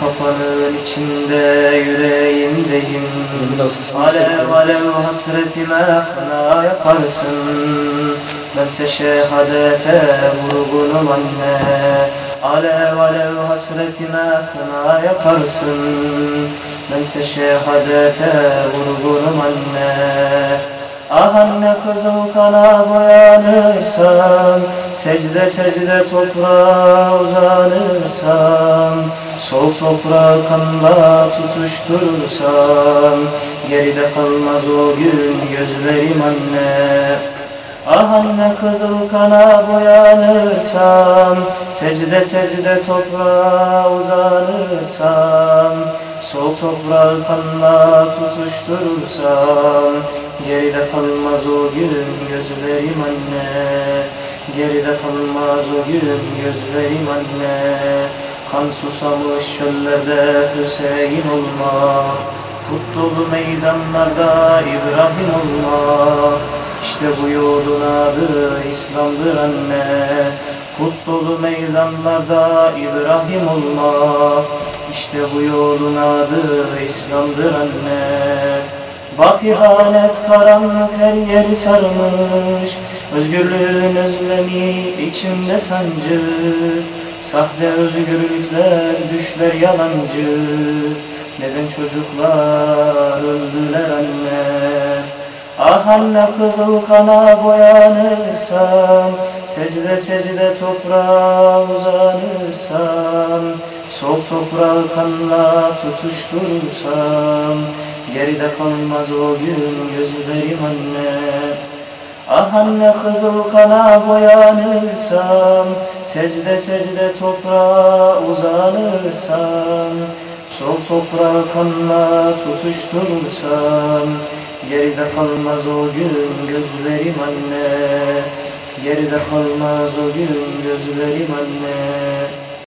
kapanın içinde yüreğimdeyim Alev alev hasretime fena yaparsın. Bense şehadete vurgunum anne. Alev alev hasretime kına yaparsın. Bense şehadete vurgunum anne Ah anne kızıl kana boyanırsam Secde secde toprağa uzanırsam Soğuk toprağı kanla tutuşturursam Geride kalmaz o gün gözlerim anne. Ah anne kızıl kana boyanırsam Secde secde toprağa uzanırsam Soğuk toprağı kanla tutuşturursam Geride kalmaz o gün gözlerim anne. Geride kalmaz o gün gözlerim anne. Kan susamış çöllerde Hüseyin olma. Put dolu meydanlarda İbrahim olma. İşte bu yolun adı İslam'dır anne. Put dolu meydanlarda İbrahim olma. İşte bu yolun adı İslam'dır anne Bak karanlık her yeri sarmış. Özgürlüğün özlemi içimde sancı. Sahte özgürlükler düşler yalancı. Neden çocuklar öldüler anne? Ah anne kızıl kana boyanırsam Secde secde toprağa uzanırsam Soğuk toprağı kanla tutuşturursam Geride kalmaz o gün gözlerim anne. Ah anne kızıl kana boyanırsam Secde secde toprağa uzanırsam Soğuk toprağı kanla tutuşturursam Geride kalmaz o gün gözlerim anne. Geride kalmaz o gün gözlerim anne